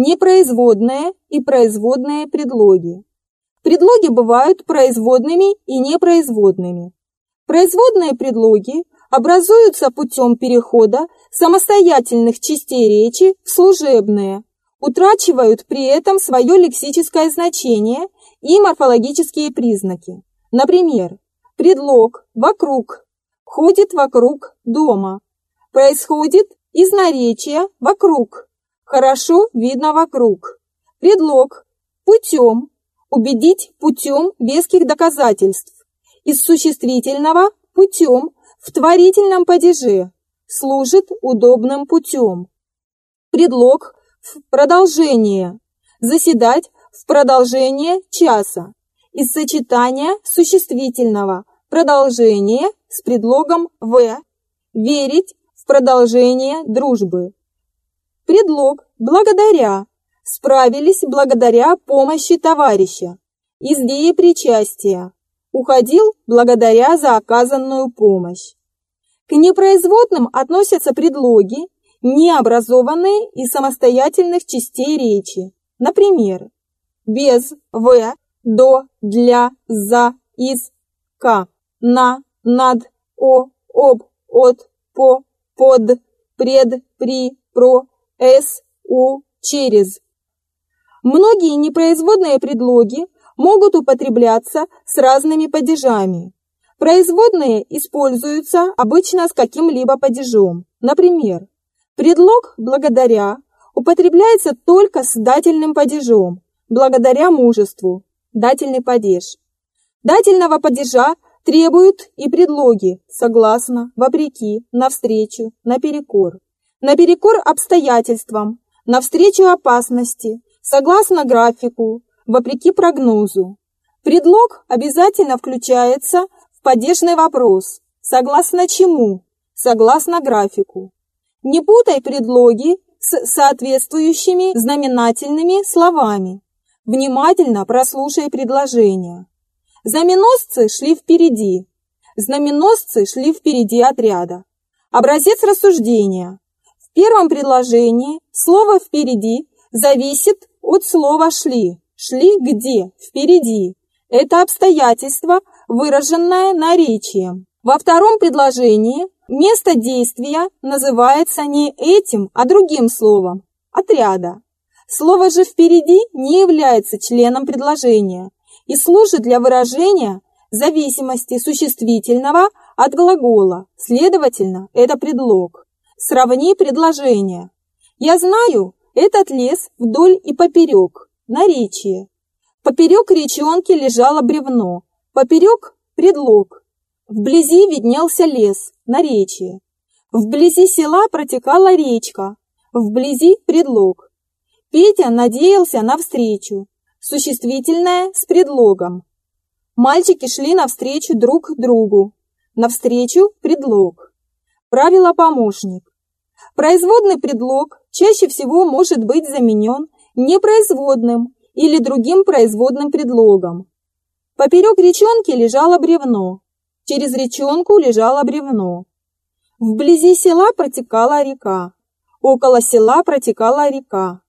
Непроизводные и производные предлоги. Предлоги бывают производными и непроизводными. Производные предлоги образуются путем перехода самостоятельных частей речи в служебные, утрачивают при этом свое лексическое значение и морфологические признаки. Например, предлог «вокруг» ходит вокруг дома, происходит из наречия «вокруг», хорошо видно вокруг. Предлог «путем» убедить путем веских доказательств. Из существительного «путем» в творительном падеже служит удобным путем. Предлог в продолжение. Заседать в продолжение часа. Из сочетания существительного продолжение с предлогом «в». Верить в продолжение дружбы. Предлог «благодаря» справились благодаря помощи товарища, из причастия, уходил благодаря за оказанную помощь. К непроизводным относятся предлоги, необразованные из самостоятельных частей речи. Например, без, в, до, для, за, из, к, на, над, о, об, от, по, под, пред, при, про, с, у, через. Многие непроизводные предлоги могут употребляться с разными падежами. Производные используются обычно с каким-либо падежом. Например, предлог «благодаря» употребляется только с дательным падежом «благодаря мужеству» – дательный падеж. Дательного падежа требуют и предлоги «согласно», «вопреки», «навстречу», «наперекор». Наперекор обстоятельствам, навстречу опасности, согласно графику, вопреки прогнозу. Предлог обязательно включается в падежный вопрос, согласно чему, согласно графику. Не путай предлоги с соответствующими знаменательными словами. Внимательно прослушай предложение. Знаменосцы шли впереди. Знаменосцы шли впереди отряда. Образец рассуждения. Первом предложении слово «впереди» зависит от слова «шли». Шли где? Впереди. Это обстоятельство, выраженное наречием. Во втором предложении место действия называется не этим, а другим словом – отряда. Слово же «впереди» не является членом предложения и служит для выражения зависимости существительного от глагола, следовательно, это предлог. Сравни предложение. Я знаю, этот лес вдоль и поперек, наречие. Поперек речонки лежало бревно, поперек – предлог. Вблизи виднелся лес, наречие. Вблизи села протекала речка, вблизи – предлог. Петя надеялся на встречу, существительное с предлогом. Мальчики шли навстречу друг другу, навстречу – предлог. Правило помощник. Производный предлог чаще всего может быть заменен непроизводным или другим производным предлогом. Поперек речонки лежало бревно, через речонку лежало бревно. Вблизи села протекала река, около села протекала река.